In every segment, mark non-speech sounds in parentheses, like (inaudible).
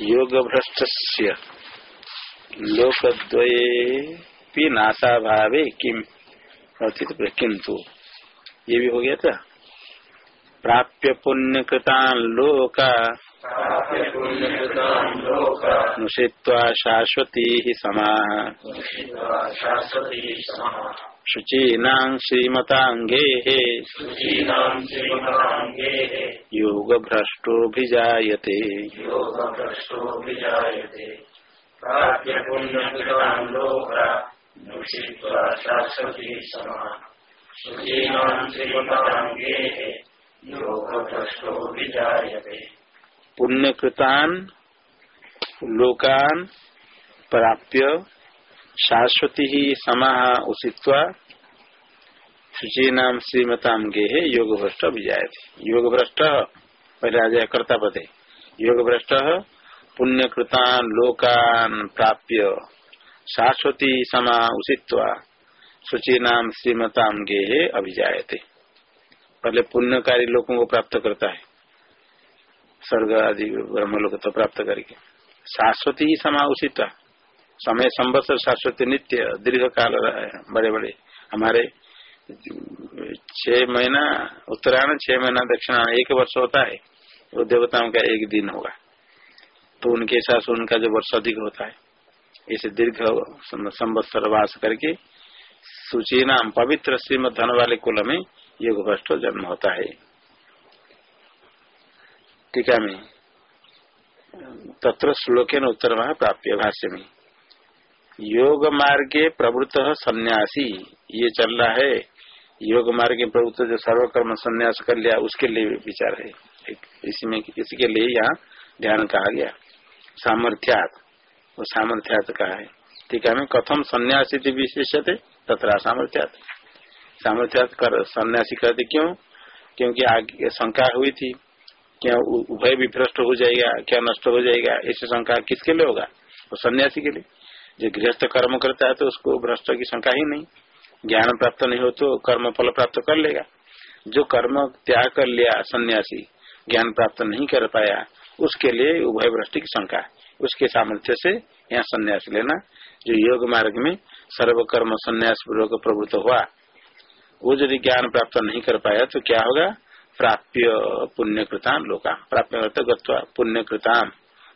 योग भ्रष्ट लोकद्वये नाशा भावे किम? अथित किंतु ये भी हो गया था? प्राप्य पुण्य कृतान लोका। नुषित्वा शाश्वती समा। शुचीना श्रीमतांगे योग भ्रष्टोभिजाते पुण्यकृतान लोकान प्राप्य शाश्वती ही समाह उषित्वा शुचीनाम श्रीमताम गेहे योग भ्रष्ट विजाय योग भ्रष्ट पहले आ कर्ता पदे योग भ्रष्ट पुण्यकृतान लोकान प्राप्य शाश्वती समा उषित्वा शुचीनाम श्रीमताम गे अभिजायते। पहले पुण्यकारी लोगों को प्राप्त करता है। स्वर्ग आदि ब्रह्म लोग तो प्राप्त करके। शाश्वती ही समा उषित्वा समय संवत्सर शाश्वत नित्य दीर्घ काल बड़े बड़े हमारे छह महीना, उत्तरायण छह महीना दक्षिणायण एक वर्ष होता है, वो देवताओं का एक दिन होगा। तो उनके साथ उनका जो वर्ष अधिक होता है, इसे दीर्घ संवत्सर वास करके सूची नाम पवित्र श्रीमद धन वाले कुल में योग भ्रष्ट जन्म होता है। टीका में तत्र श्लोके उत्तर प्राप्य भाष्य में। योग मार्गे प्रवृत्त सन्यासी। ये चल रहा है। योग मार्ग प्रवृत्त जो सर्वकर्म संन्यास कर लिया, उसके लिए विचार है। इसमें इसके लिए यहाँ ध्यान कहा गया। सामर्थ्यात। वो सामर्थ्यात कहा है। ठीक है, हमें कथम सन्यासी विशेषते तथा सामर्थ्यात सामर्थ्यात कर, सन्यासी कहते क्यों? क्योंकि आगे शंका हुई थी, क्या उभय भी भ्रष्ट हो जाएगा, क्या नष्ट हो जाएगा, ऐसी शंका किसके लिए होगा? वो सन्यासी के लिए। जो गृहस्थ कर्म करता है तो उसको भ्रष्ट की शंका ही नहीं। ज्ञान प्राप्त नहीं हो तो कर्म फल प्राप्त कर लेगा। जो कर्म त्याग कर लिया सन्यासी, ज्ञान प्राप्त नहीं कर पाया, उसके लिए उभय भ्रष्टि की शंका उसके सामर्थ्य से यहाँ संन्यास लेना, जो योग मार्ग में सर्वकर्म संन्यास पूर्वक प्रवृत्त हुआ, वो यदि ज्ञान प्राप्त नहीं कर पाया तो क्या होगा? प्राप्य पुण्य कृतान लोका। प्राप्य गत्वा पुण्य कृतान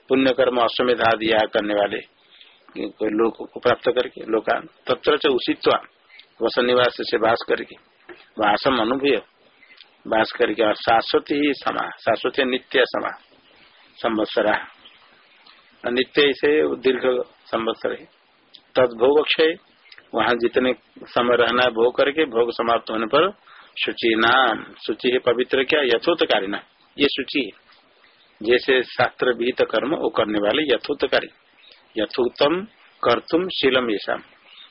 पुण्य कर्म अश्वमेधा दिया करने वाले। लोक को प्राप्त करके, लोकान, तत्र च उषित्वा वस निवास से बास करके, वासम अनुभव बास करके, और शाश्वत ही समा, शाश्वत नित्य समा, संवत्सरा। नित्य से दीर्घ संवत्सर है। तदभोग क्षय वहाँ जितने समय रहना है भोग करके, भोग समाप्त होने पर शुचि नाम, शुचि है पवित्र क्या यथोत्कारी नाम ये शुचि है। जैसे शास्त्र विहित कर्म वो करने वाले यथोत्कारी यथोत्तम कर्तुम शीलम ऐसा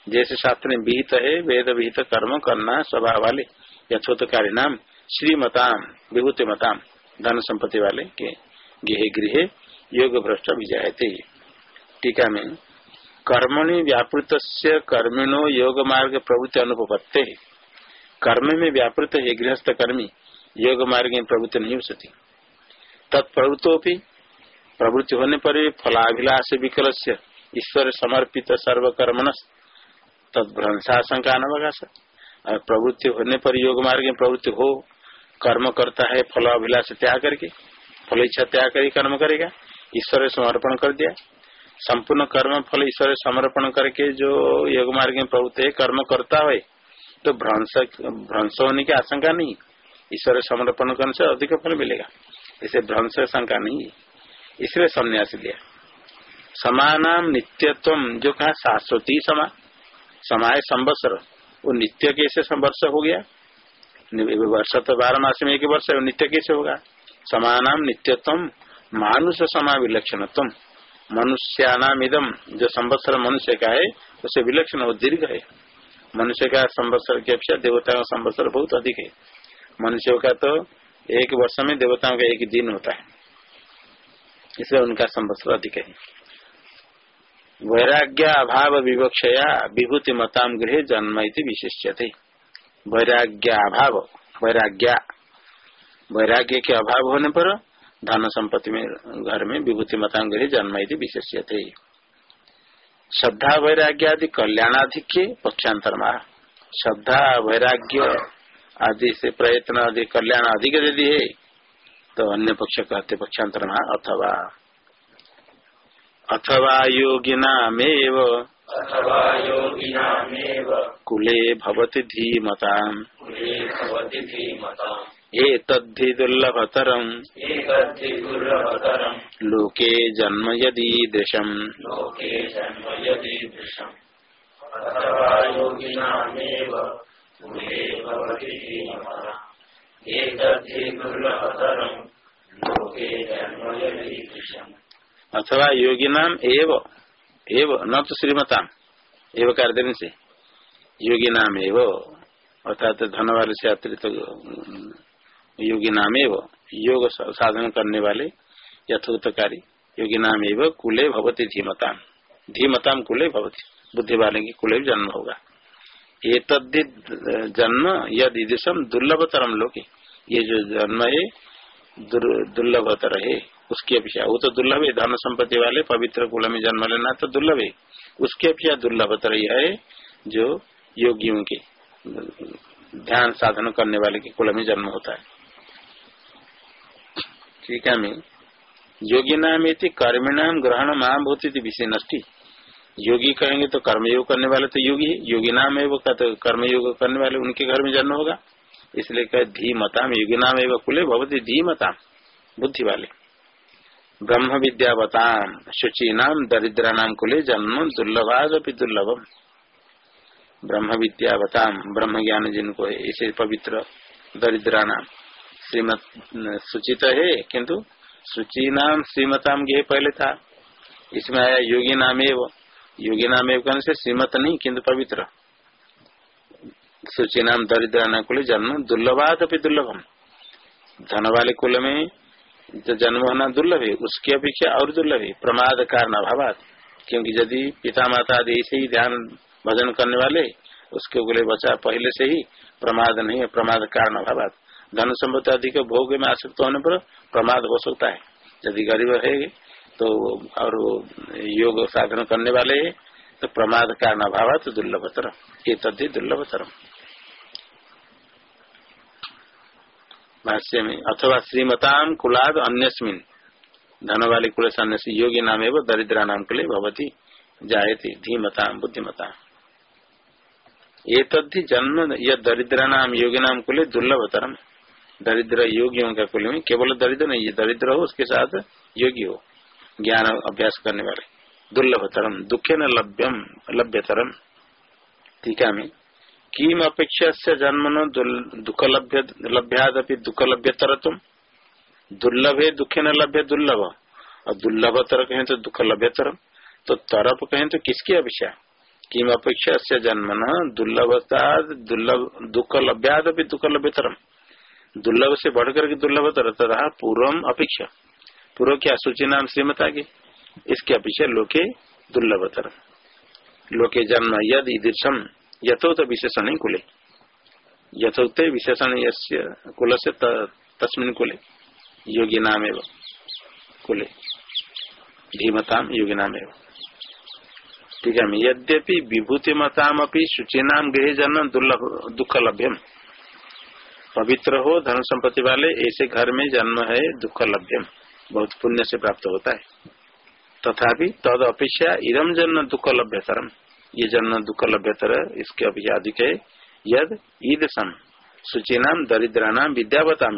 जैसे शास्त्र में विहित है, वेद विहित कर्म करना, स्वभाव वाले यथोत्कारी नाम श्रीमताम विभूति मताम धन संपत्ति वाले के गेह गृह योग भ्रष्ट विजयते। टीका में, कर्मणि व्यापृत कर्मिणो योग मार्ग प्रवृत्ति अनुपत्ते कर्म में व्यापृत है गृहस्थ कर्मी, योग मार्ग में प्रवृत्ति नहीं हो सकती तत्प्रवृत्तो भी प्रवृत्ति होने पर फलाभिलाष विकल ईश्वर समर्पित सर्वकर्मण तत्भ्रंशाशंका अनवकाश प्रवृत्ति होने पर योग मार्ग में प्रवृत्ति हो कर्म करता है फल अभिलाष त्याग करके फल इच्छा त्याग करके कर्म करेगा ईश्वर समर्पण कर दिया। संपूर्ण कर्म फल ईश्वर समर्पण करके जो योग मार्ग में प्रवृत्ति है कर्म करता है तो भ्रंश भ्रंश होने की आशंका नहीं। ईश्वर समर्पण करने से अधिक फल मिलेगा। इसे भ्रंश शंका नहीं है। इसलिए संन्यास लिया। समानाम नित्यत्व, जो कहा शाश्वती समा, समाय संवत्सर। वो नित्य कैसे संवर्ष हो गया? वर्ष तो बारह मास में एक वर्ष है नित्य कैसे होगा? समानाम नित्यत्व, मानुष समा विलक्षणत्व। मनुष्यानाम इदम जो संवत्सर मनुष्य का है, उसे विलक्षण वो दीर्घ है। मनुष्य का संवत्सर की अपेक्षा देवता का संवत्सर बहुत अधिक है। मनुष्यों का तो एक वर्ष में देवताओं का एक दिन होता है। इसलिए उनका संवत्सर अधिक है। वैराग्य, अभाव, विवक्षया, विभूति, मताम गृह जन्म विशिष्य थे वैराग्य, अभाव, वैराग्य। वैराग्य के अभाव होने पर धन संपत्ति में, घर में विभूति, मताम गृह जन्म यदि विशेष्य थे श्रद्धा, वैराग्य आदि कल्याणाधिक्य पक्षांतर श्रद्धा, वैराग्य आदि से प्रयत्न आदि, कल्याण अधिक यदि है तो अन्य पक्ष कहते पक्षांतर अथवा। अथवा योगिनामेव। कुले भवति धीमताम्। एतद्धि दुर्लभतरम्। लोके जन्म यदीदृशम् लोके जन्म योगिनामेव। कुले भवति धीमताम्। अथवा योगी नाम एव एव, न तो श्रीमताम, एव कार्य से योगी नाम एव, अर्थात धन वाले से अतिरिक्त योगी नाम एव, योग साधन करने वाले यथोक्तकारी। योगी नाम एव, कुले भवती धीमताम। धीमताम कुले भवती बुद्धि वाले की कुले जन्म होगा। ये तद्धि जन्म यद दुर्लभतरम लोग ये जो जन्म है दुर्लभतर है उसकी अपेक्षा। वो तो दुर्लभ है, धन संपत्ति वाले पवित्र कुल में जन्म लेना तो दुर्लभ है। उसकी अपेक्षा दुर्लभतर यह है जो योगियों के, ध्यान साधन करने वाले के कुल में जन्म होता है। ठीक है, मैं। योगी नाम कर्मिणाम ग्रहण थी विषय नष्टि योगी कहेंगे तो कर्मयोग करने वाले तो योगी योगी नाम है वो तो कर्मयोग करने वाले उनके घर में जन्म होगा। इसलिए कहे धीमताम योगी नाम एवं कुले भवती धीमताम बुद्धि वाले ब्रह्म विद्यावताम शुचि नाम दरिद्र नाम कुले जन्म दुर्लभादपि दुर्लभम। ब्रह्म विद्यावताम ब्रह्म ज्ञान जिनको है ऐसे पवित्र दरिद्रा नाम श्रीमत सुचित है, किंतु सुचि नाम श्रीमताम ये पहले था। इसमें आया योगी नाम एवं योगी नाम एवं से? श्रीमत नहीं, किंतु पवित्र। सुचि नाम दरिद्र नाम कुल जन्म दुर्लभाद दुर्लभम। धन वाले कुल में जो जन्म होना दुर्लभ है उसकी अपेक्षा और दुर्लभ है प्रमाद कारण अभाव क्योंकि यदि पिता माता आदि ऐसे ही ध्यान भजन करने वाले, उसके लिए बचा पहले से ही प्रमाद नहीं है प्रमाद कारण अभाव धन संपत्ति अधिक भोग में आसक्त होने पर प्रमाद हो सकता है। यदि गरीब है तो और योग साधन करने वाले तो प्रमाद कारण अभाव दुर्लभतर ये तद्धि दुर्लभतरम। भाष्य में अथवा श्रीमताम कुलाद अन्यस्मिन। धन वाले कुल सन्यासी योगी नाम एवं दरिद्रा नाम कुले भवती, जायती धीमताम बुद्धिमता। ये तद्धि जन्म यह दरिद्र नाम योगी नाम कुले दुर्लभतरम दरिद्र योगियों का कुल में केवल दरिद्र नहीं, ये दरिद्र हो, उसके साथ योगी हो। ज्ञान अभ्यास करने वाले। दुर्लभतरम दुखे न लभ्यम लभ्यतरम टीका में किम अपेक्षा से जन्म न दुख लभ्य लभ्यादपि दुख लभ्यतर तुम दुर्लभ दुखे न लभ्य दुर्लभ। और दुर्लभ तर कहें तो दुख लभ्यतर तो तरफ़ कहें तो किसकी अपेक्षा किम अपेक्षा से जन्म न दुर्लभता दुर्लभ दुख लभ्यादपि दुख लभ्यतरम दुर्लभ से बढ़कर के दुर्लभतर, तथा पूर्व अपेक्षा। पूर्व क्या सूची नाम श्रीमता की इसके अपेक्षा लोके दुर्लभतर लोके जन्म यद यथोत विशेषण ही कुले यथोक्त विशेषण कुल से तस्मिन कुले योगी नाम एवं कुले धीमताम योगी नाम एवं। ठीक है, यद्यपि विभूति मताम अपनी शुचि गृह जन्म दुर्लभ दुख लभ्यम पवित्र हो धन संपत्ति वाले, ऐसे घर में जन्म है दुख लभ्यम बहुत पुण्य से प्राप्त होता है। तथापि तद अपेक्षा इरम जन्म दुख लभ्यतरम ये जन्म दुख लभ्यतर इसके अभी अधिक है यद ईद सन सूची नाम दरिद्र नाम विद्यावताम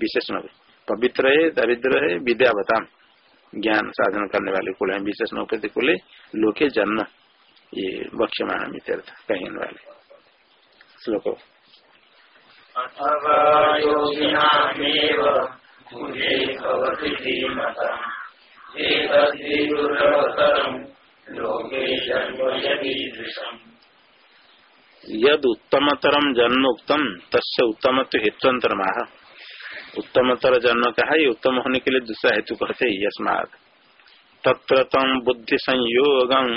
विशेषण पवित्र है, दरिद्र है, विद्यावताम, ज्ञान साधन करने वाले कुल है विशेषण कुल लोके जन्म, ये मित्यर्थ, कहने वाले। श्लोक यद उत्तमतरम जन्म उत्तम तस्य उत्तम तो हेतुअंतर माह उत्तमतर जन्म कहा? ये उत्तम होने के लिए दूसरा हेतु कहते यस्मात। तत्र तम बुद्धि संयोगम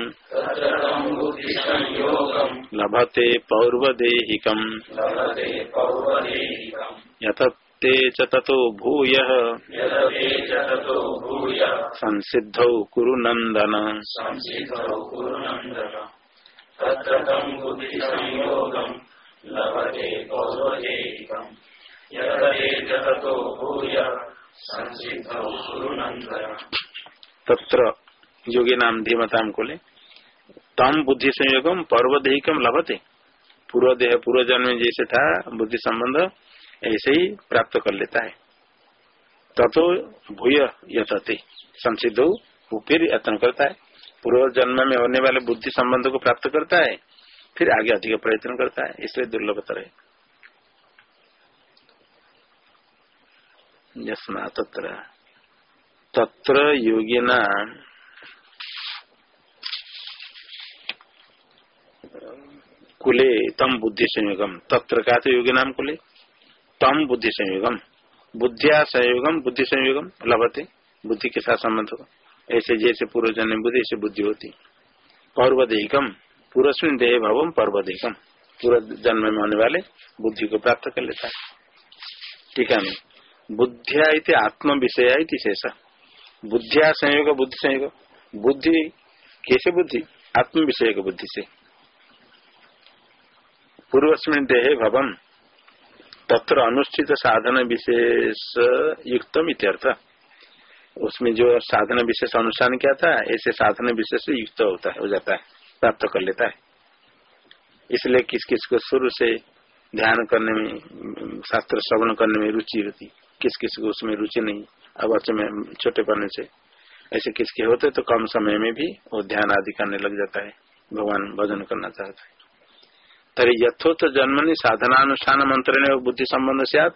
लभते पौर्वदेहिकम। यदते तं बुद्धिसंयोगं लभते कौरवेकम् यदते च ततो भूय संसिद्धौ कुरु नन्दन। तत्र योगी नाम धीमताम को ले तम बुद्धि संयोगम पर्वदेहिकम लभते। पूर्व देह पूर्व जन्म जैसे था बुद्धि संबंध ऐसे ही प्राप्त कर लेता है। तथो भूय यथते संसिद्ध वो फिर यत्न करता है। पूर्व जन्म में होने वाले बुद्धि संबंध को प्राप्त करता है, फिर आगे अधिक प्रयत्न करता है, इसलिए दुर्लभतर है। तत्र तत्र योगिना, कुले तम बुद्धि संयोगम तत्र का तो योगी नाम कुले? तम बुद्धि संयोगम। बुद्धिया संयोगम, बुद्धि संयोगम लभते। बुद्धि के साथ संबंध हो ऐसे जैसे पूर्व जन्म बुद्धि से बुद्धि होती। पर्वदेहिकम पूर्वस्विन देह भवम पर्वदेहिकम। पूर्व जन्म में होने वाले बुद्धि को प्राप्त कर लेता है। ठीक है बुद्धिया आत्म विषय शेष। बुद्धिया संयोग, बुद्धि संयोग। बुद्धि कैसे बुद्धि? आत्म विषय बुद्धि से। पूर्वस्मिन देहे भवन तत्र अनुष्ठित साधन विशेष युक्तम इत्यर्थ उसमें जो साधन विशेष अनुष्ठान किया था ऐसे साधन विशेष युक्त होता है, हो जाता है, प्राप्त कर लेता है। इसलिए किस किस को शुरू से ध्यान करने में, शास्त्र श्रवण करने में रुचि होती किस किस को उसमें रुचि नहीं, अब बच्चे में छोटे पढ़ने से। ऐसे किसके होते तो कम समय में भी वो ध्यान आदि करने लग जाता है, भगवान भजन करना चाहता है। तरी यथोत जन्मनि साधनानुष्ठान मंत्र ने बुद्धि संबंध से आप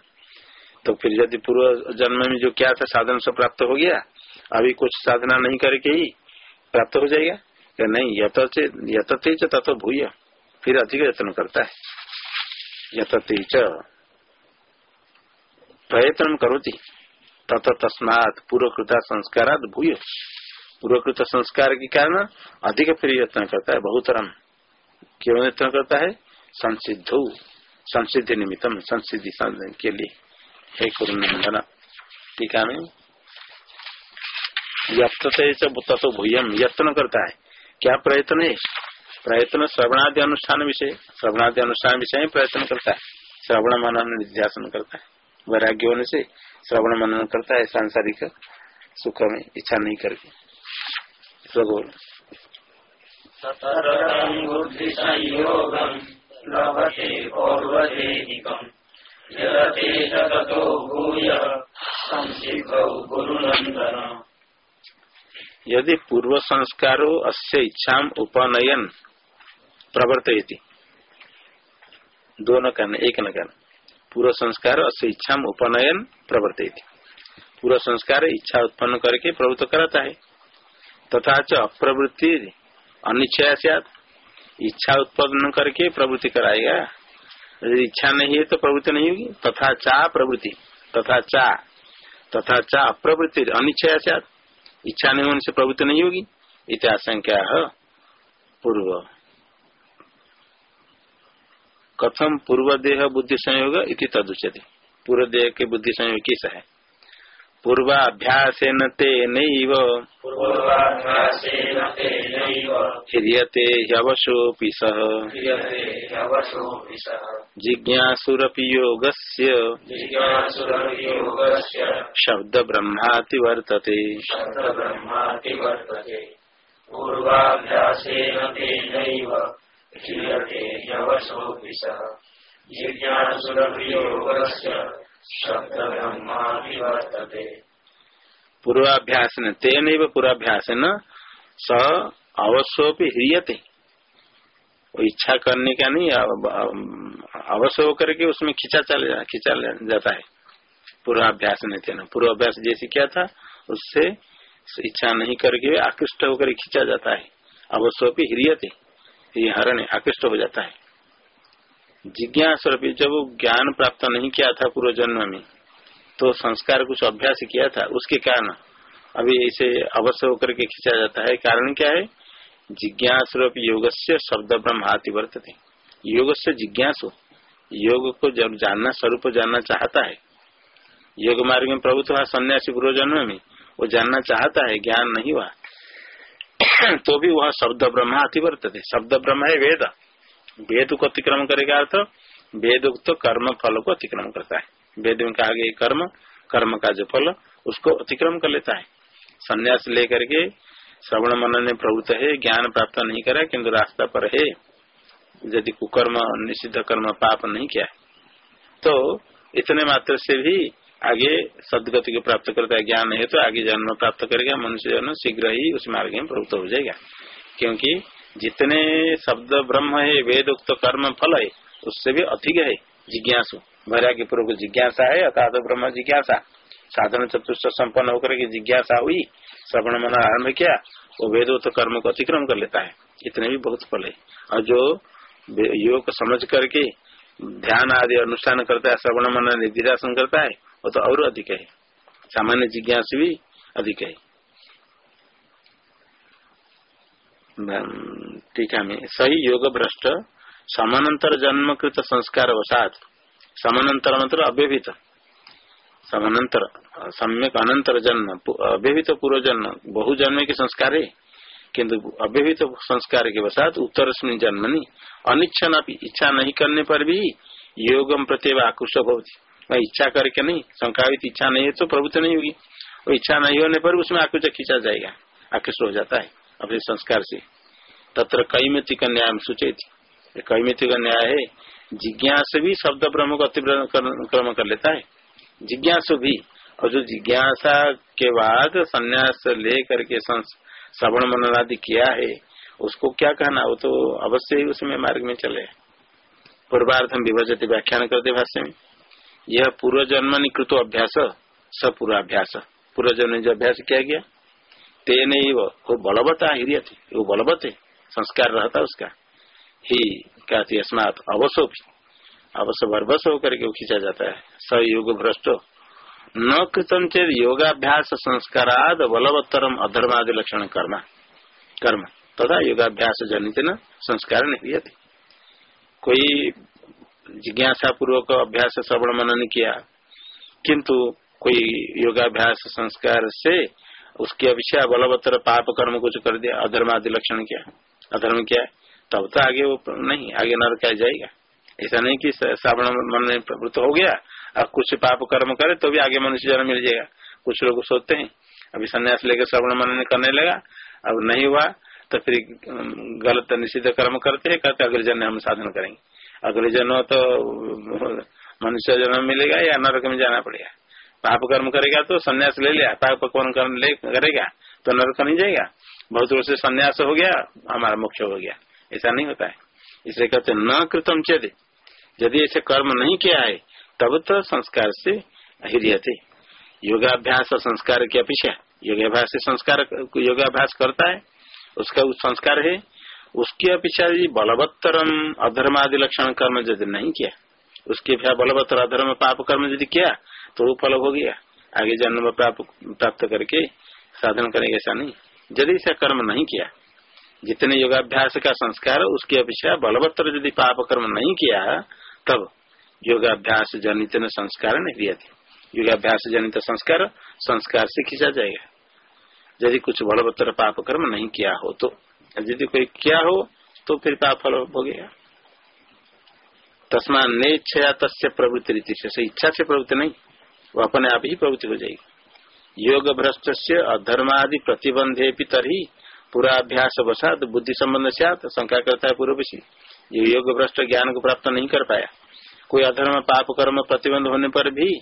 तो फिर यदि पूर्व जन्म में जो क्या था, साधन से प्राप्त हो गया, अभी कुछ साधना नहीं करके ही प्राप्त हो जाएगा? या नहीं यथते तत्व भूय। फिर अधिक यत्न करता है। यथते प्रयत्न करोती। तथा तस्मात पूर्वकृता संस्कारात भूय। पूर्वकृत संस्कार के कारण अधिक फिर यत्न करता है, बहुतरम। क्यों यत्न करता है? संसिद्ध, संसिद्धि निमित्तम संसिद्धि के लिए। हे कुरुनंदन, टीका में। तो भूयम यत्न करता है। क्या प्रयत्न है? प्रयत्न श्रवणादि अनुष्ठान विषय श्रवणादि अनुष्ठान विषय प्रयत्न करता है। श्रवण मनन निध्यासन करता है। वैराग्य होने से श्रवण मनन करता है सांसारिक सुख में, इच्छा नहीं करके। लभते भूय। यदि पूर्व संस्कारो अस्य इच्छा उपनयन, प्रवर्तयति। दोनों करने एक न करना पूर्व संस्कार अस्य इच्छा उपनयन, प्रवर्तयति। पूर्व संस्कार इच्छा उत्पन्न करके प्रवृत्त कराता है। तथा च अप्रवृत्ति अनिच्छया इच्छा उत्पन्न करके प्रवृत्ति कराएगा। इच्छा नहीं है तो प्रवृत्ति नहीं होगी। तथा चा प्रवृत्ति, तथा चा तथा चा अप्रवृत्ति अनिच्छा से इच्छा नहीं होने से प्रवृत्ति नहीं होगी। इतिहासंख्या पूर्व। कथम पूर्व देह बुद्धि संयोग इति तदुच्यते। पूर्व देह के बुद्धि संयोग किस है? पूर्वाभ्यासेन तेनैव। ह्रियते ह्यवशोऽपि सः। जिज्ञासुरपि योगस्य। शब्दब्रह्माति वर्तते। पूर्वाभ्यासेन तेनैव। ह्रियते ह्यवशोऽपि सः। जिज्ञासुरपि योगस्य। पूर्वाभ्यास न तेन पूर्वाभ्यास न स अवश्योपि ह्रियते। इच्छा करने का नहीं अवश्य होकर के उसमें खींचा चले, खींचा जाता है। पूर्वाभ्यास नहीं थे पूर्वाभ्यास जैसे क्या था, उससे इच्छा नहीं करके आकृष्ट होकर खींचा जाता है। अवश्योपि ह्रियते। हरण आकृष्ट हो जाता है। जिज्ञास जब ज्ञान प्राप्त नहीं किया था पूर्व जन्म में तो संस्कार कुछ अभ्यास किया था, उसके कारण अभी इसे अवश्य होकर के खींचा जाता है। कारण क्या है? जिज्ञास योग से शब्द ब्रह्म हाथी वर्तते। योग से जिज्ञास, योग को जब जानना, स्वरूप जानना चाहता है, योग मार्ग में प्रभुत्व हुआ, सन्यासी पूर्व जन्म में वो जानना चाहता है, ज्ञान नहीं हुआ (coughs) तो भी वह शब्द ब्रह्म अतिवर्त थे शब्द ब्रह्म है वेद। वेद को अतिक्रमण करेगा अर्थ वेद तो कर्म फल को अतिक्रमण करता है। वेद में कहा गया कर्म कर्म का जो फल, उसको अतिक्रम कर लेता है। संन्यास लेकर के श्रवण मन में प्रभुत्व है, ज्ञान प्राप्त नहीं करा किन्तु रास्ता पर है। यदि कुकर्म, निषिद्ध कर्म पाप नहीं किया तो इतने मात्र से भी आगे सदगति को प्राप्त करता है, ज्ञान है तो आगे जन्म प्राप्त करेगा, मनुष्य जन्म शीघ्र ही उस मार्ग में प्रवृत्त हो जाएगा। क्योंकि जितने शब्द ब्रह्म है, वेद उक्त कर्म फल है, उससे भी अधिक है जिज्ञासु। वैराग्य पूर्वक जिज्ञासा है अर्थात ब्रह्म जिज्ञासा। साधन चतुष्ट संपन्न होकर के जिज्ञासा हुई, श्रवण मन आरंभ किया, वो वेदोक्त कर्म को अतिक्रम कर लेता है। इतने भी बहुत फल है। और जो योग समझ करके ध्यान आदि अनुष्ठान करता है, श्रवण मन निधिरासन करता है, वो तो और अधिक है। सामान्य जिज्ञास भी अधिक है। टीका में सही योग भ्रष्ट समानांतर जन्म कृत संस्कार वसात समानांतर मतलब अव्यभित समानांतर सम्यक अनंतर जन्म अव्यभित पूर्व जन्म बहु जन्म के संस्कार है किन्तु अव्यभित संस्कार के वसात उत्तर जन्मनी अनिच्छन इच्छा नहीं करने पर भी योगम प्रत्येक आकृष्ट होती मैं इच्छा करके नहीं संकावित इच्छा नहीं है तो प्रभुत्व नहीं होगी। और इच्छा नहीं होने पर उसमें आकृष्ट खींचा जाएगा, आकृष्ट हो जाता है अपने संस्कार से। तत्र कैमिति का न्याय सूचित कैमिति का न्याय है, जिज्ञास भी शब्द ब्रह्म को अतिक्रम कर लेता है। जिज्ञासु भी, और जो जिज्ञासा के बाद संन्यास ले करके श्रवण मनन आदि किया है, उसको क्या कहना? वो तो अवश्य ही उसमें मार्ग में चले। पूर्वार्धम विभजते व्याख्यान करते भाष्य में। यह पूर्व जन्म निकृत अभ्यास, स पूर्वाभ्यास पूर्व जन्म जो अभ्यास किया गया, तेन वो बलवता हिरिय थे वो बलवत। है संस्कार रहता उसका। ही क्या अस्मात अवसो भी। अवश्य बरबस होकर के खींचा जाता है। स योग भ्रष्ट। न कृतम चेत योगाभ्यास संस्काराद बलवत्तरम अधर्मादि लक्षण कर्म। कर्म। तथा योगाभ्यास जनित न संस्कार नहीं थे कोई जिज्ञासा पूर्वक अभ्यास श्रवण मनन किया, किंतु कोई योगाभ्यास संस्कार से उसके अभिषय बलवत्तर पाप कर्म कुछ कर दिया, अधर्मादि लक्षण किया। अधर्म किया तब तो आगे वो नहीं, आगे नरक जाएगा। ऐसा नहीं कि श्रावण मन में प्रवृत्त हो गया और कुछ पाप कर्म करे तो भी आगे मनुष्य जन्म मिल जाएगा। कुछ लोग सोचते हैं, अभी संन्यास लेकर श्रवण मन करने लगा, अब नहीं हुआ तो फिर गलत निषिद्ध कर्म करते हैं, कहते अगले जन्म हम साधन करेंगे। अगले जन्म तो मनुष्य जन्म मिलेगा या नरक में जाना पड़ेगा। पाप कर्म करेगा तो संन्यास ले लिया, पाप ले करेगा तो नरक नहीं जाएगा। बहुत वर्ष से संन्यास हो गया, हमारा मोक्ष हो गया। ऐसा नहीं होता है। इसलिए कहते न कृतम चेत यदि ऐसे कर्म नहीं किया है, तब तो संस्कार से हिरिय थे योगाभ्यास संस्कार की अपेक्षा, योगाभ्यास से संस्कार, योगाभ्यास करता है, उसका उस संस्कार है। उसकी अपेक्षा यदि बलवत्तरम अधर्मादि लक्षण कर्म यदि नहीं किया, उसके अपेक्षा बलवत्तर अधर्म पाप कर्म यदि किया तो वो फल हो गया। आगे जन्म प्राप्त करके साधन करेंगे, ऐसा नहीं। यदि ऐसा कर्म नहीं किया, जितने योगाभ्यास का संस्कार, उसकी अपेक्षा बलवत्तर यदि पाप कर्म नहीं किया, तब योगाभ्यास जनित संस्कार नहीं दिया योगाभ्यास जनित संस्कार संस्कार से खींचा जाएगा। यदि कुछ बलवत्तर पाप कर्म नहीं किया हो तो यदि कोई किया हो तो फिर पाप फल भोगेगा। तस्मा नेच्छया तस्य प्रवृत्ति रीति से इच्छा से प्रवृत्ति नहीं, वो अपने आप ही प्रवृत्ति हो जाएगी। योग भ्रष्ट से अधर्मादि प्रतिबंधे तरी पूरा अभ्यास वसात बुद्धि संबंध से शंका करता है पूर्व से ये योग भ्रष्ट ज्ञान को प्राप्त नहीं कर पाया। कोई अधर्म, पाप, कर्म प्रतिबंध होने पर भी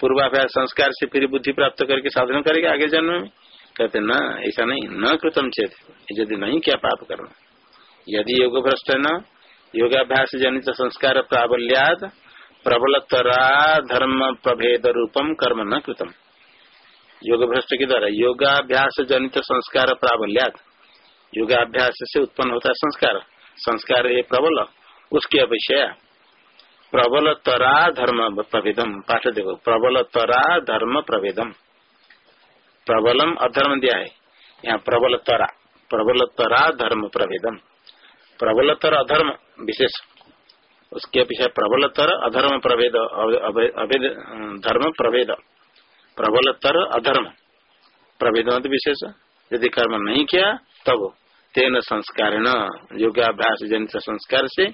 पूर्वाभ्यास संस्कार से फिर बुद्धि प्राप्त करके साधन करेगा आगे जन्म में। कहते, न, ऐसा नहीं। न कृतम चेत यदि नहीं क्या पाप कर्म। यदि योग भ्रष्ट न, योगाभ्यास जनित संस्कार प्राबल्याद प्रबलतरा धर्म प्रभेद रूपम कर्म न कृतम। योग भ्रष्ट के द्वारा योगाभ्यास जनित संस्कार प्राबल्याद योगाभ्यास से उत्पन्न होता है संस्कार। संस्कार है प्रबल, उसकी अपेक्षा प्रबल तरा धर्म प्रभेदम। पाठ देखो, प्रबल तरा धर्म प्रभेदम। प्रबलम अधर्म दिया है। यहाँ प्रबल तरा प्रबल तरा धर्म प्रभेदम। प्रबलतर अधर्म, विशेष। उसके अपेक्षा प्रबल प्रबलतर अधर्म प्रभेद अभेद, धर्म प्रभेद। प्रबलतर अधर्म। प्रभेद विशेष। यदि कर्म नहीं किया, तब तेन संस्कार न योगाभ्यास जनित संस्कार से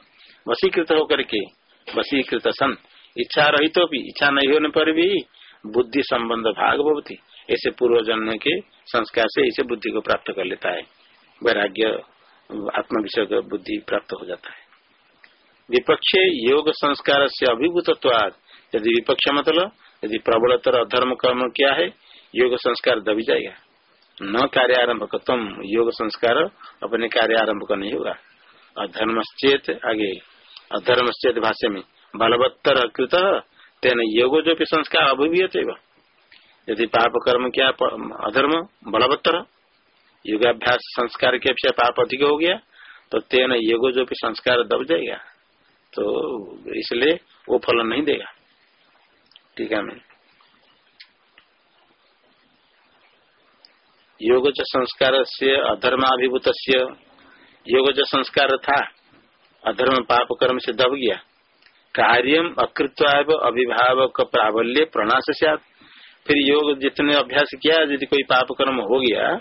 वसीकृत होकर के वसीकृत सन। इच्छा रही तो भी, इच्छा नहीं होने पर भी बुद्धि संबंध भाग भवती। ऐसे पूर्व जन्म के संस्कार से इसे बुद्धि को प्राप्त कर लेता है। वैराग्य आत्म विषय बुद्धि प्राप्त हो जाता है। विपक्ष योग संस्कार से अभिभूतत्वाद यदि विपक्ष मतलब यदि प्रबलतर अधर्म कर्म क्या है, योग संस्कार दबी जाएगा। न कार्य आरंभ तुम योग संस्कार अपने कार्य आरंभ का नहीं होगा। अधर्मश्चेत आगे, अधर्मश्चेत भाष्य में, बलवत्तर कृत तेन योग जो भी संस्कार अभिभूत यदि पाप कर्म क्या अधर्म, बलवत्तर, योगाभ्यास संस्कार के अपेक्षा पाप अधिक हो गया तो तेन योग जो भी संस्कार दब जाएगा। तो इसलिए वो फल नहीं देगा। ठीक है मैं योग संस्कार से अधर्माभिभूत योग संस्कार था, अधर्म पाप कर्म से दब गया। कार्यम अकृत्व अभिभावक प्राबल्य प्रणाश से फिर योग जितने अभ्यास किया, यदि कोई पाप कर्म हो गया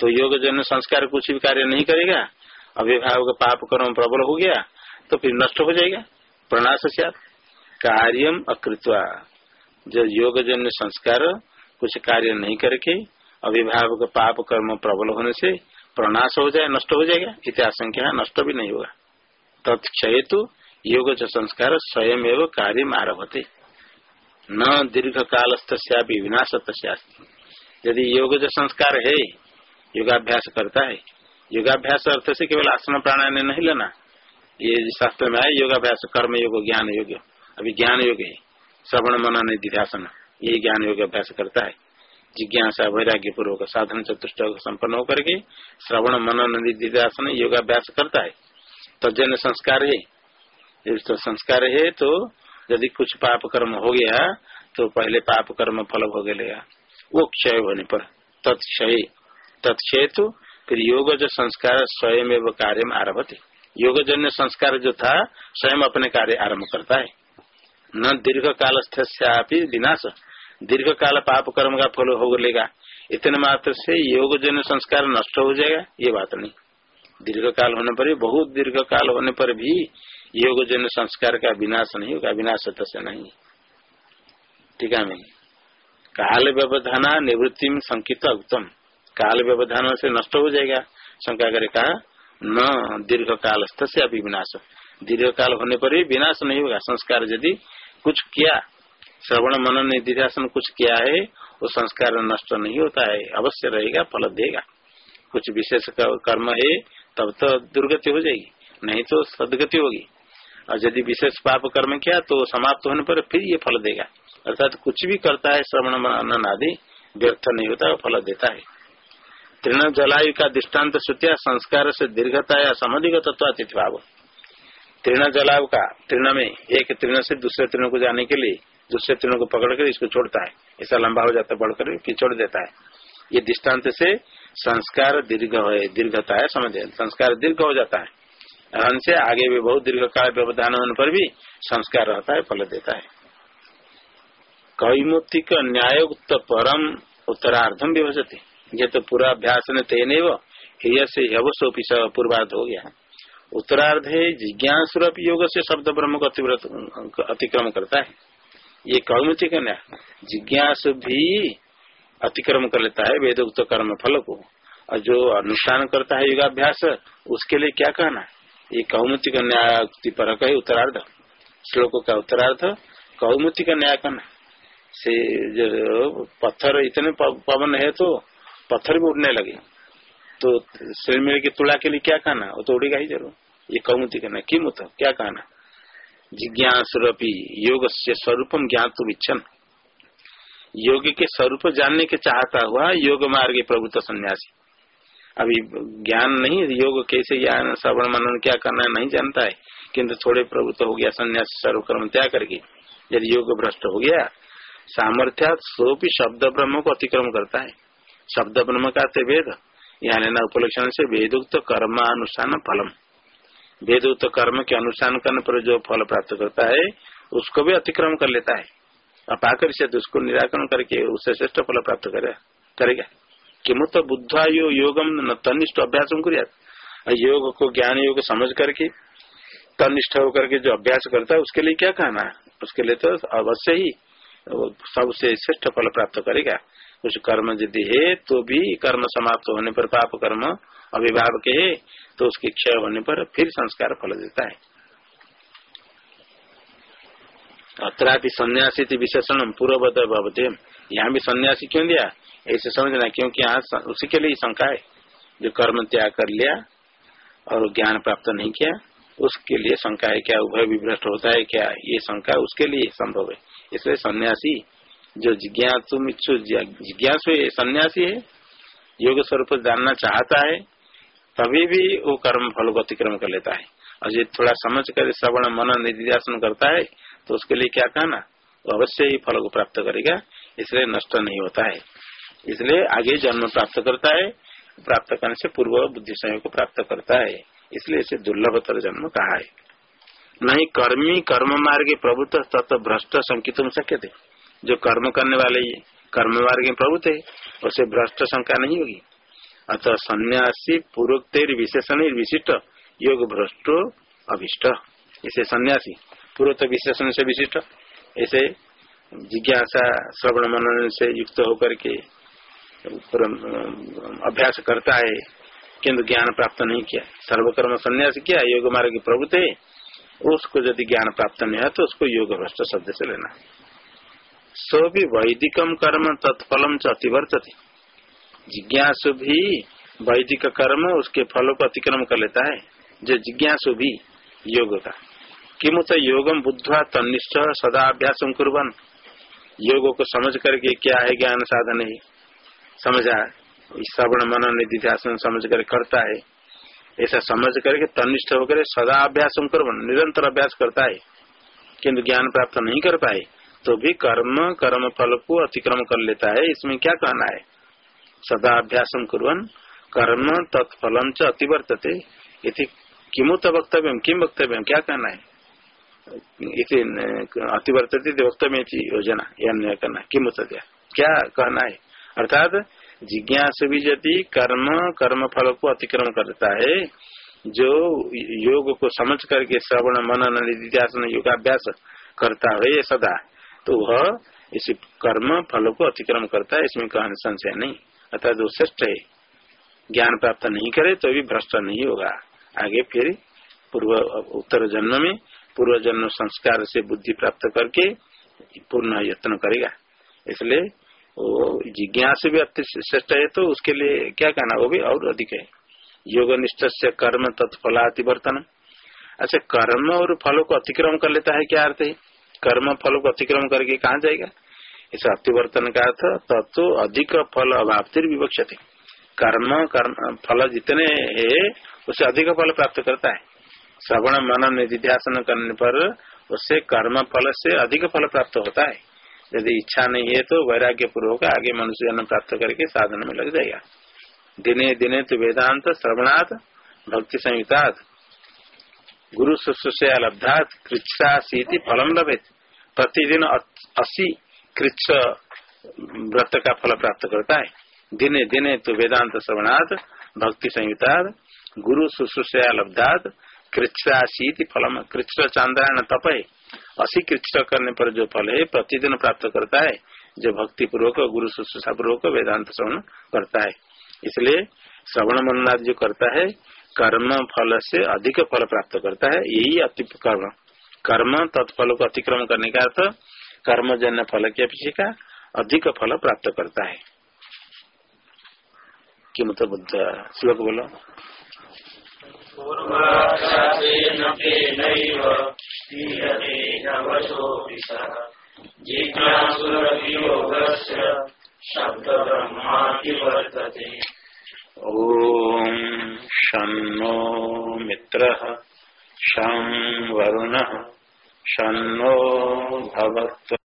तो योग जन संस्कार कुछ भी कार्य नहीं करेगा। अभिभावक पाप कर्म प्रबल हो गया तो फिर नष्ट हो जाएगा प्रणाश से कार्यम अकृत्वा। जो योग जन्य संस्कार कुछ कार्य नहीं करके अभिभावक पाप कर्म प्रबल होने से प्रणाश हो जाए, नष्ट हो जाएगा इतिहास संख्या नष्ट भी नहीं होगा। तत्क्षय तो योग संस्कार स्वयं एवं कार्य आरभते। न दीर्घ काल विनाश यदि योग जो संस्कार है, योगाभ्यास करता है, योगाभ्यास अर्थ से केवल आसन प्राणायाम नहीं लेना। ये शास्त्र में आए योगाभ्यास कर्म योग, ज्ञान योग। अभी ज्ञान योग है। श्रवण मनन निधिध्यासन, ये ज्ञान योग अभ्यास करता है। जिज्ञासा वैराग्य पूर्वक साधन चतुष्ट संपन्न होकर के श्रवण मनन निधिध्यासन योगाभ्यास करता है। तजन संस्कार है तो संस्कार है तो यदि कुछ पाप कर्म हो गया तो पहले पाप कर्म फल भोग लेगा। वो क्षय होने पर, तत्क्षय तत्क्षय तो फिर योग जो संस्कार स्वयं एवं कार्य में आरभते। योगजन्य संस्कार जो था, स्वयं अपने कार्य आरंभ करता है। न दीर्घ काल स्थ्यापी विनाश। दीर्घ काल पाप कर्म का फल हो लेगा। इतने मात्र से योगजन्य संस्कार नष्ट हो जाएगा, ये बात नहीं। दीर्घ काल होने पर बहुत दीर्घ काल होने पर भी योगजन्य संस्कार का विनाश नहीं होगा, विनाश से नहीं। ठीक है, मैं। काल व्यवधान निवृत्ति में संकित उत्तम काल व्यवधान से नष्ट हो जाएगा। शंका करे कहा, न दीर्घ काल से अभी विनाश। दीर्घ काल होने पर भी विनाश नहीं होगा। संस्कार यदि कुछ किया, श्रवण मनन निधिध्यासन कुछ किया है, वो संस्कार नष्ट नहीं होता है, अवश्य रहेगा, फल देगा। कुछ विशेष कर्म है, तब तो दुर्गति हो जाएगी, नहीं तो सदगति होगी। और यदि विशेष पाप कर्म किया तो समाप्त होने पर फिर ये फल देगा। अर्थात कुछ भी करता है, श्रवण मनन आदि व्यर्थ नहीं होता फल देता है। तृण जलायु का दृष्टांत श्रुतिया, संस्कार से दीर्घता या समधिगत भाव तृण जलाव का तीर्ण में एक तीर्ण से दूसरे तृण को जाने के लिए, दूसरे तृण को पकड़ कर इसको छोड़ता है। ऐसा लंबा हो जाता है, बढ़कर छोड़ देता है। ये दृष्टांत से संस्कार दीर्घ है, दीर्घता है, समझ संस्कार दीर्घ हो जाता है। से आगे भी बहुत दीर्घ काल व्यवधान होने पर भी संस्कार रहता है, फल देता है। कैमुक्ति का न्याय परम उत्तरार्धम विभजती ये तो पूरा अभ्यास ने तेन से यवसोपी पूर्वाध हो गया। उत्तरार्ध जिज्ञासुरप योग से शब्द ब्रह्म को अतिक्रम करता है। ये कौमुति का न्याय। जिज्ञास भी अतिक्रम कर लेता है वेद वेदोक्त कर्म फल को। और जो अनुष्ठान करता है योगाभ्यास, उसके लिए क्या कहना ये कौमुति का न्याय पर उत्तरार्ध। श्लोक का उत्तरार्ध का न्याय करना से जो पत्थर, इतने पवन है तो पत्थर भी उड़ने लगे। तो शरीर की तुला के लिए क्या कहना वो तो उड़ेगा ही ज़रूर। ये कौमुति कहना किम तो क्या कहना जिज्ञासुरपी योग से स्वरूपम ज्ञान तो विच्छन योग के स्वरूप जानने के चाहता हुआ योग मार्ग प्रभुत्व सन्यासी। अभी ज्ञान नहीं, योग कैसे ज्ञान, श्रवण, मनन, क्या करना है, नहीं जानता है। किंतु थोड़े प्रभुत्व हो गया, सन्यासी सर्वकर्म त्याग करके। यदि योग भ्रष्ट हो गया सामर्थ्या शब्द ब्रह्म को अतिक्रम करता है। शब्द ब्रह्म का वेद यहाँ लेना उपलक्षण से वेदुक्त कर्मानुष्ठान फलम। वेदुक्त कर्म के अनुष्ठान करने पर जो फल प्राप्त करता है, उसको भी अतिक्रम कर लेता है। अपाकर से उसको निराकरण करके उससे श्रेष्ठ फल प्राप्त करे करेगा। किमु तो बुद्धा यो योगम तनिष्ठ अभ्यास योग को ज्ञान योग समझ करके, तनिष्ठ होकर के जो अभ्यास करता है, उसके लिए क्या कहना है? उसके लिए तो अवश्य ही सबसे श्रेष्ठ फल प्राप्त करेगा। कुछ कर्म यदि है तो भी कर्म समाप्त होने पर पाप कर्म अभिभावक है तो उसके क्षय होने पर फिर संस्कार फल देता है। अत्रापि सन्यासी विशेषण पूर्ववत भवते। यहाँ भी सन्यासी क्यों दिया? ऐसे समझना, क्योंकि यहाँ उसी के लिए शंका है। जो कर्म त्याग कर लिया और ज्ञान प्राप्त नहीं किया, उसके लिए शंका है क्या? उभय विभ्रष्ट होता है क्या? ये शंका उसके लिए संभव है। इसलिए सन्यासी, जो जिज्ञासु इच्छु जिज्ञासु सन्यासी है, योग स्वरूप जानना चाहता है, तभी भी वो कर्म फल को अतिक्रम कर लेता है। और ये थोड़ा समझ कर श्रवण, मन निधिध्यासन करता है तो उसके लिए क्या कहना? वो अवश्य ही फल को प्राप्त करेगा, इसलिए नष्ट नहीं होता है। इसलिए आगे जन्म प्राप्त करता है, प्राप्त करने से पूर्व बुद्धि संयोग को प्राप्त करता है, इसलिए इसे दुर्लभतर जन्म कहा है। नहीं, कर्मी कर्म मार्ग प्रभुत्व तत्व भ्रष्ट संकित शक्य जो कर्म करने वाले कर्म मार्ग में प्रभुत्व है उसे भ्रष्ट शंका नहीं होगी। अतः सन्यासी पूर्वोत्तर विशेषण, विशिष्ट, योग भ्रष्टो, अभिष्ट। इसे सन्यासी पूर्वोत्तर विशेषण से विशिष्ट। ऐसे जिज्ञासा, श्रवण मनन से युक्त होकर के अभ्यास करता है, किंतु ज्ञान प्राप्त नहीं किया। सर्वकर्म संन्यास किया? योग मार्ग प्रभुत उसको यदि ज्ञान प्राप्त नहीं है तो उसको योग भ्रष्ट शब्द से लेना। सो भी वैदिकम कर्म तत्फलम च अतिवर्तते। जिज्ञासु भी वैदिक कर्म, उसके फलों को अतिक्रम कर लेता है। जो जिज्ञासु भी योग का। किमुत योगम बुद्धवा तनिष्ठ सदा अभ्यास कुरन योग को समझ करके क्या है ज्ञान साधन है? समझा? श्रवण मन निधि समझ कर करता है। ऐसा समझ करके तनिष्ठ होकर सदा अभ्यास कर, निरंतर अभ्यास करता है। किंतु ज्ञान प्राप्त नहीं कर पाए तो भी कर्म कर्म फल को अतिक्रम कर लेता है। इसमें क्या कहना है? सदा अभ्यास कुरन कर्म तत्फलम च अतिवर्तते। किमुत वक्तव्य? किम वक्तव्य? क्या कहना है? अतिवर्तते वक्तव्य योजना या करना किमुत क्या? कहना है? अर्थात जिज्ञास भी यदि कर्म कर्म फल को अतिक्रम करता है। जो योग को समझ करके श्रवण, मनन निधिध्यासन योगाभ्यास करता है, ये सदा। तो वह इस कर्म फल को अतिक्रम करता है, इसमें कहने संशय नहीं। अर्थात जो श्रेष्ठ है, ज्ञान प्राप्त नहीं करे तो भी भ्रष्ट नहीं होगा। आगे फिर पूर्व, उत्तर जन्म में, पूर्व जन्म संस्कार से बुद्धि प्राप्त करके पूर्ण यत्न करेगा। इसलिए जिज्ञास भी अति श्रेष्ठ है तो उसके लिए क्या कहना वो भी और अधिक है। योग निष्ठ से कर्म तत्फलातिवर्तन अच्छा कर्म और फलों को अतिक्रम कर लेता है क्या अर्थ है? कर्म फलों को अतिक्रम करके कहा जाएगा? इस अतिवर्तन का अर्थ, तत्व अधिक फल अभाव विवक्ष थे कर्म कर्म, फल जितने है उससे अधिक फल प्राप्त करता है। श्रवण मन निधिध्यासन करने पर उससे कर्म फल से अधिक फल प्राप्त होता है। यदि इच्छा नहीं है तो वैराग्य पूर्वक आगे मनुष्य जन्म प्राप्त करके साधन में लग जाएगा। दिने दिने तो वेदांत, श्रवणात्, भक्ति संयुक्तात् गुरु शुश्रूषया लब्धात, कृच्छा सीति फलम लभेत। प्रतिदिन असी कृच्छ व्रत का फल प्राप्त करता है। दिने दिने तो वेदांत, श्रवणात्, भक्ति संयुक्तात् गुरु शुश्रूषया लब्धात, कृच्छा सीति फलम। कृच्छ चांद्रायण तप कृष्ण करने पर जो फल है प्रतिदिन प्राप्त करता है, जो भक्ति पूर्वक गुरु शुश्रूषा पूर्वक वेदांत श्रवण करता है। इसलिए श्रवण मननाथ जो करता है, कर्म फल से अधिक फल प्राप्त करता है, यही अति कर्म कर्म तत्फल को अतिक्रम करने का अर्थ, कर्मजन्य फल के अपेक्षा अधिक फल प्राप्त करता है। कि मतलब बुद्ध, श्लोक बोलो। ॐ शन्नो मित्रः शं वरुण शो भवत्।